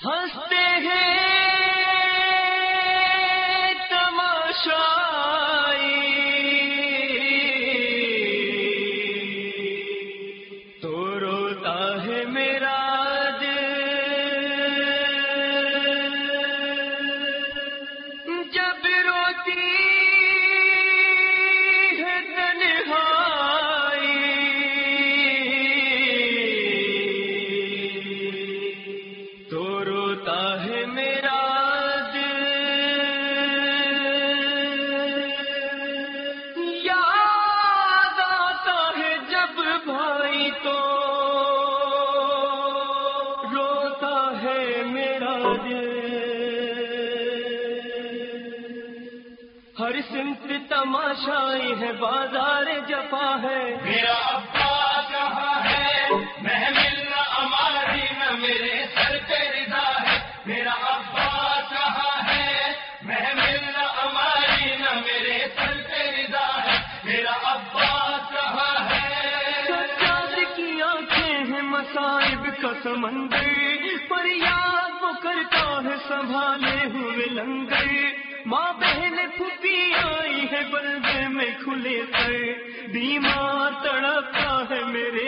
ہنستے ہر سمت تماشائی ہے بازار جفا ہے۔ میرا ابا کہاں ہے محمل ہماری نہ میرے سر پہ رضا ہے۔ میرا ابا کہاں ہے محمل ہماری نہ میرے سر پہ رضا ہے۔ میرا ابا کہاں ہے۔ کی آنکھیں ہیں مصائب کا سمندر پر یاد وہ کرتا ہے سنبھالے ہوئے لنگر۔ ماں بہن پھوپھی آئی ہے بلبے میں کھلے سر بیمار تڑپتا ہے میرے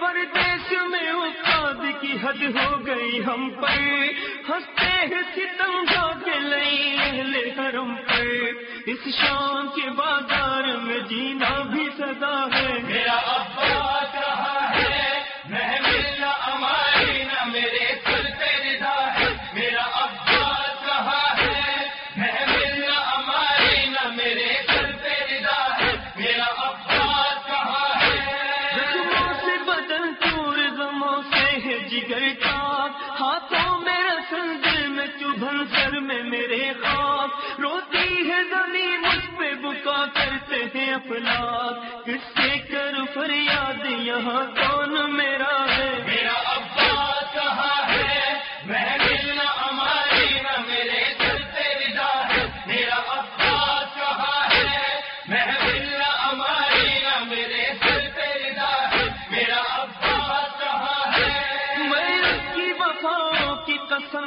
پردیش میں استاد کی حد ہو گئی ہم پر۔ ہنستے ہیں ستم جا کے لئی اہل حرم پر۔ اس شام کے بازار میں جینا بھی میں میں میرے خواب روتی ہے زمین مجھ پہ بکا کرتے ہیں افلاق کس سے کر فریاد یہاں کون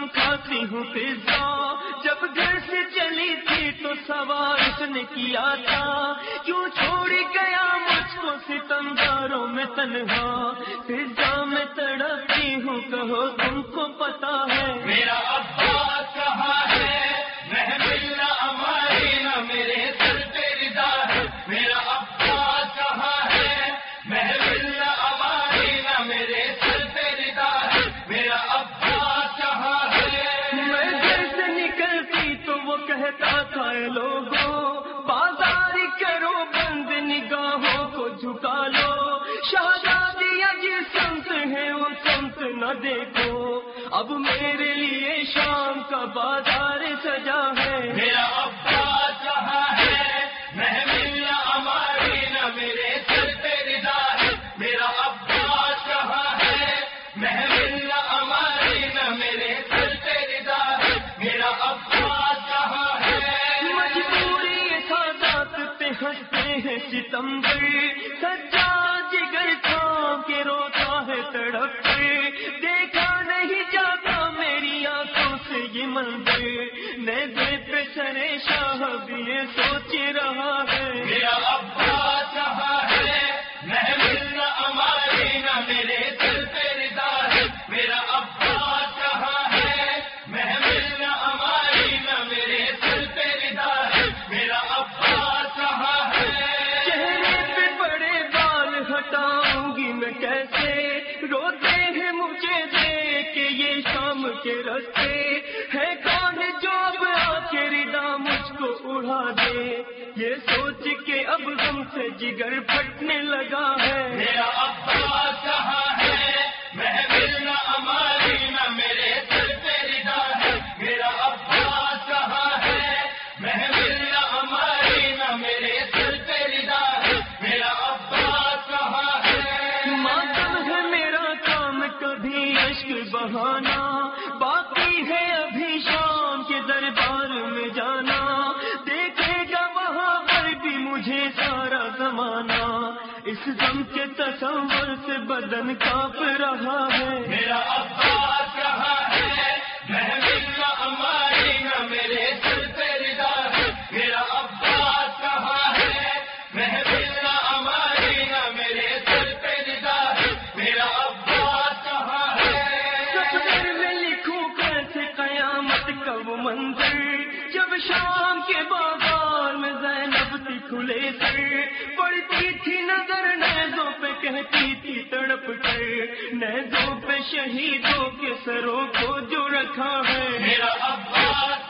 قسم کھاتی ہوں پزا جب گھر سے چلی تھی تو سوال اس نے کیا تھا۔ کیوں چھوڑ گیا مجھ کو ستم داروں میں تنہا۔ پزا میں تڑپتی ہوں، کہو تم کو پتا ہے۔ میرا ابا کہاں ہے؟ کہتا تھا لوگوں بازار کرو، بند نگاہوں کو جھکا لو۔ شہزادیاں جس سمت ہے وہ سمت نہ دیکھو۔ اب میرے لیے شام کا بازار سجا ہے۔ میرا ابا ہنستے ہیں ستمبر سچا جگر کھا کے روتا ہے تڑپ کے دیکھا نہیں جاتا میری آنکھوں سے یہ منظر۔ نیزے پہ سرے شاہ بھی یہ سوچ رہا ہے۔ میرا ابا چاہا ہے، محمل نہ ہماری نہ میرے۔ کے رستے ہے کون جو اب آ کے ردا مجھ کو اڑا دے؟ یہ سوچ کے اب غم سے جگر پھٹنے لگا ہے۔ مجھے سارا زمانہ اس غم کے تصور سے بدن کاپ رہا ہے۔ میرا عباس کہاں ہے۔ پڑتی تھی نظر نیزوں پہ، کہتی تھی تڑپ کر۔ نیزوں پہ شہیدوں کے سروں کو جو رکھا ہے۔ میرا عباس ہے